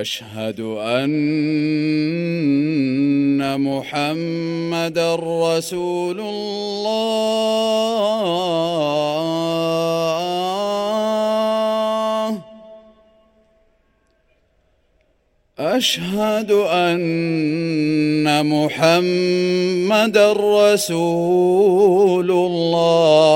أشهد أن محمد رسول الله. أشهد أن محمد رسول الله.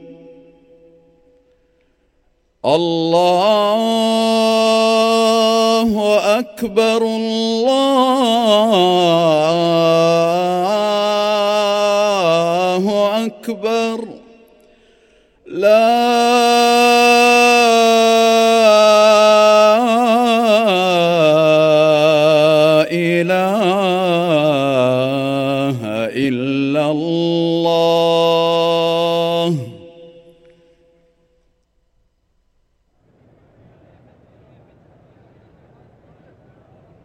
الله أكبر الله أكبر لا إلا